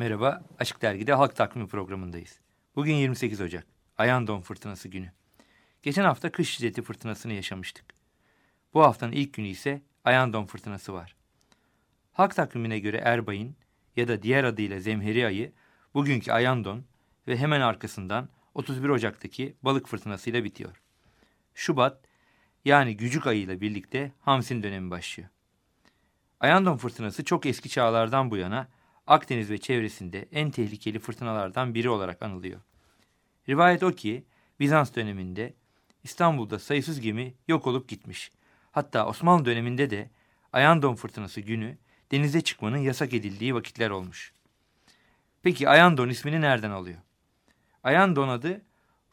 Merhaba, Açık Dergi'de Halk Takvimi programındayız. Bugün 28 Ocak, Ayandon Fırtınası günü. Geçen hafta kış şiddeti fırtınasını yaşamıştık. Bu haftanın ilk günü ise Ayandon Fırtınası var. Halk takvimine göre Erbay'ın ya da diğer adıyla Zemheri ayı bugünkü Ayandon ve hemen arkasından 31 Ocak'taki balık fırtınasıyla bitiyor. Şubat yani Gücük ayı ile birlikte Hamsin dönemi başlıyor. Ayandon fırtınası çok eski çağlardan bu yana Akdeniz ve çevresinde en tehlikeli fırtınalardan biri olarak anılıyor. Rivayet o ki Bizans döneminde İstanbul'da sayısız gemi yok olup gitmiş. Hatta Osmanlı döneminde de Ayandon fırtınası günü denize çıkmanın yasak edildiği vakitler olmuş. Peki Ayandon ismini nereden alıyor? Ayandon adı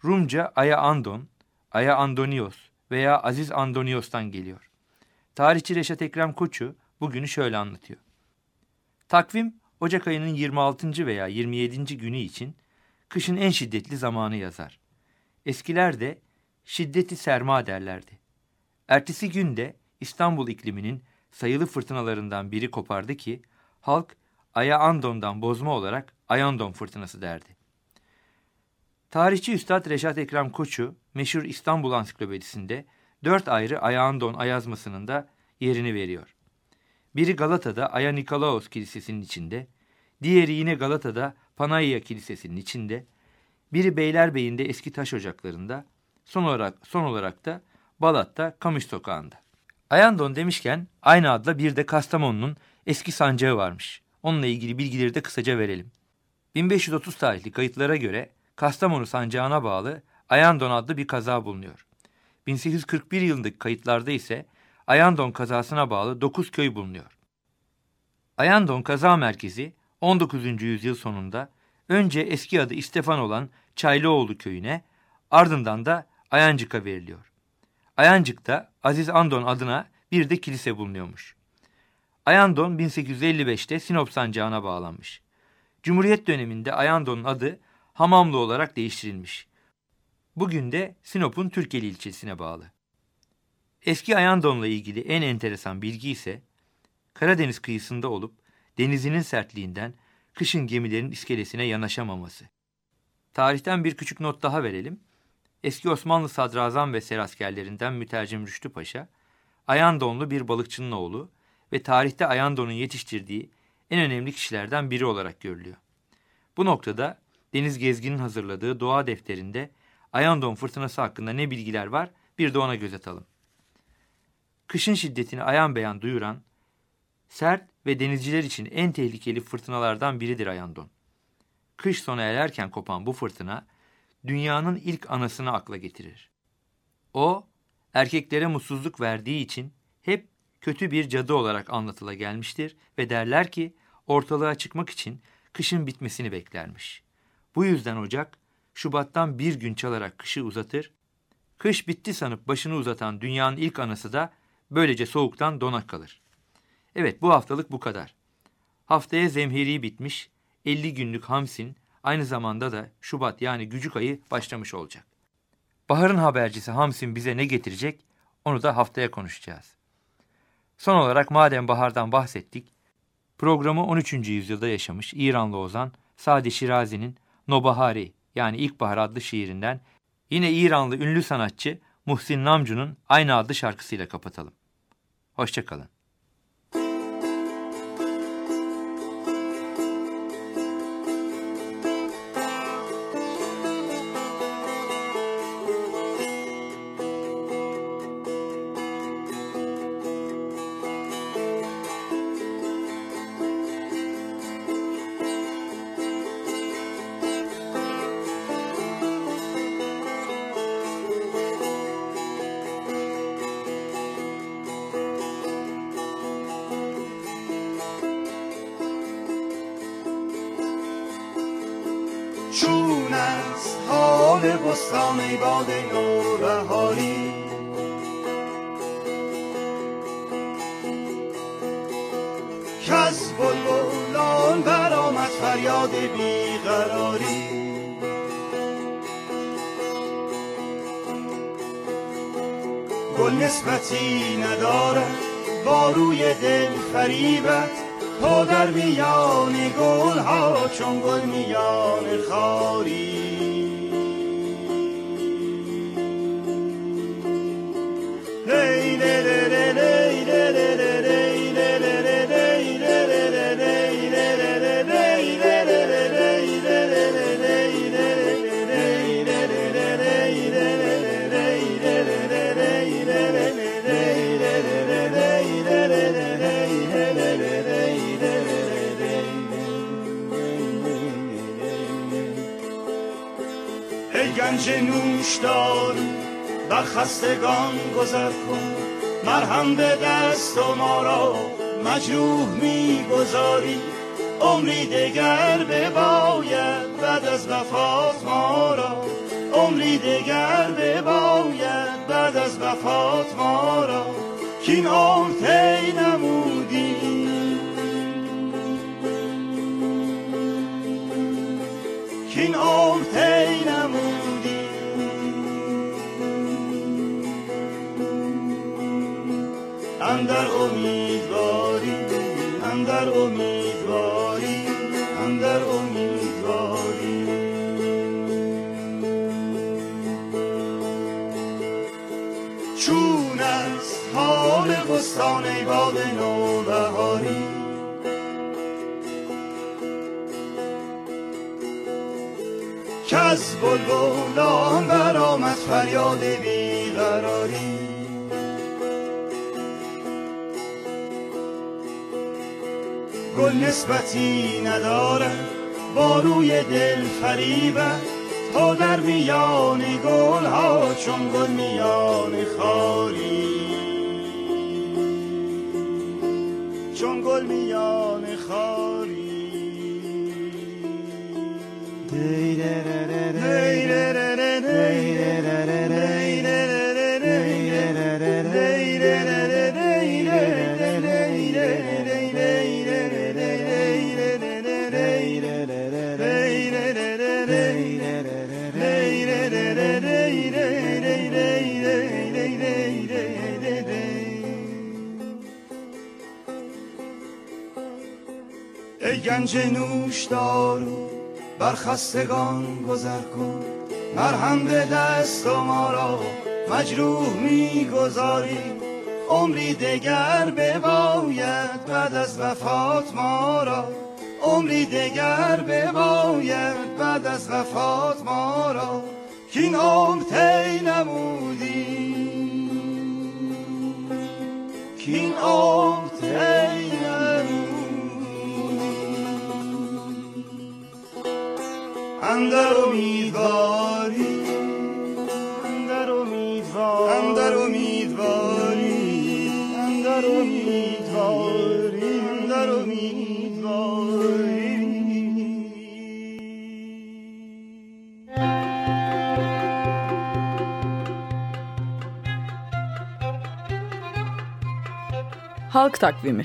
Rumca Aya Andon, Aya Andonios veya Aziz Andonios'tan geliyor. Tarihçi Reşat Ekrem Koçu bugünü şöyle anlatıyor. Takvim Ocak ayının 26. veya 27. günü için kışın en şiddetli zamanı yazar. Eskiler de şiddeti serma derlerdi. Ertesi günde İstanbul ikliminin sayılı fırtınalarından biri kopardı ki halk Aya Andon'dan bozma olarak Ayandon fırtınası derdi. Tarihçi Üstad Reşat Ekrem Koçu meşhur İstanbul Ansiklopedisinde dört ayrı Ayandon ayazmasının da yerini veriyor. Biri Galata'da Aya Nikolaos Kilisesi'nin içinde, diğeri yine Galata'da Panayya Kilisesi'nin içinde, biri Beylerbeyi'nde eski taş ocaklarında, son olarak, son olarak da Balat'ta Kamış Sokağı'nda. Ayandon demişken aynı adla bir de Kastamonu'nun eski sancağı varmış. Onunla ilgili bilgileri de kısaca verelim. 1530 tarihli kayıtlara göre Kastamonu sancağına bağlı Ayandon adlı bir kaza bulunuyor. 1841 yılındaki kayıtlarda ise Ayandon kazasına bağlı 9 köy bulunuyor. Ayandon kaza merkezi 19. yüzyıl sonunda önce eski adı İstefan olan Çaylıoğlu köyüne ardından da Ayancık'a veriliyor. Ayancık'ta Aziz Andon adına bir de kilise bulunuyormuş. Ayandon 1855'te Sinop sancağına bağlanmış. Cumhuriyet döneminde Ayandon'un adı Hamamlı olarak değiştirilmiş. Bugün de Sinop'un Türkeli ilçesine bağlı. Eski Ayandon'la ilgili en enteresan bilgi ise Karadeniz kıyısında olup denizinin sertliğinden kışın gemilerin iskelesine yanaşamaması. Tarihten bir küçük not daha verelim. Eski Osmanlı sadrazam ve seraskerlerinden mütercim Rüştü Paşa, Ayandonlu bir balıkçının oğlu ve tarihte Ayandon'un yetiştirdiği en önemli kişilerden biri olarak görülüyor. Bu noktada Deniz Gezgin'in hazırladığı doğa defterinde Ayandon fırtınası hakkında ne bilgiler var bir de ona göz atalım. Kışın şiddetini ayan beyan duyuran, sert ve denizciler için en tehlikeli fırtınalardan biridir Ayandon. Kış sona ererken kopan bu fırtına, dünyanın ilk anasını akla getirir. O, erkeklere mutsuzluk verdiği için hep kötü bir cadı olarak anlatıla gelmiştir ve derler ki ortalığa çıkmak için kışın bitmesini beklermiş. Bu yüzden Ocak, Şubat'tan bir gün çalarak kışı uzatır, kış bitti sanıp başını uzatan dünyanın ilk anası da böylece soğuktan donak kalır. Evet bu haftalık bu kadar. Haftaya zemheri bitmiş, 50 günlük Hamsin, aynı zamanda da Şubat yani Gücük ayı başlamış olacak. Baharın habercisi Hamsin bize ne getirecek onu da haftaya konuşacağız. Son olarak madem bahardan bahsettik, programı 13. yüzyılda yaşamış İranlı ozan Sadi Şirazi'nin Nobahari yani İlkbahar adlı şiirinden yine İranlı ünlü sanatçı Muhsin Namcu'nun aynı adlı şarkısıyla kapatalım. Hoşçakalın. حال بستان باد نوبهاری که از بلبلان برآمد فریاد بیقراری. گل نسبتی ندارد با روی دل فریبت تا در میان گل ها چون گل میان خاری. گنج نوشدار بر خستگان گذر کن. مرهم به دست و ما را مجروح می‌گذاری. عمری دگر بباید بعد از وفات ما را. عمری دگر بباید بعد از وفات ما را. که این عمر تی نمودی اندر امیدواری اندر امیدواری اندر امیدواری. چون از حال بستان باد نوبهاری از بلبلان برآمد فریاد بیقراری. نسبتی ندارد با روی دل فریبت تا در میان گل ها چون گل میان خاری. چون گل میان خاری. ای گنج نوشدار بر خستگان گذر کن. مرهم به دست و ما را مجروح می‌گذاری عمری دگر بباید بعد از وفات ما را. عمری دگر بباید بعد از وفات ما را. که این عمر تی نمودی. که این عمر اندر امیدواری اندر امیدواری اندر امیدواری اندر امیدواری اندر امیدواری Halk Takvimi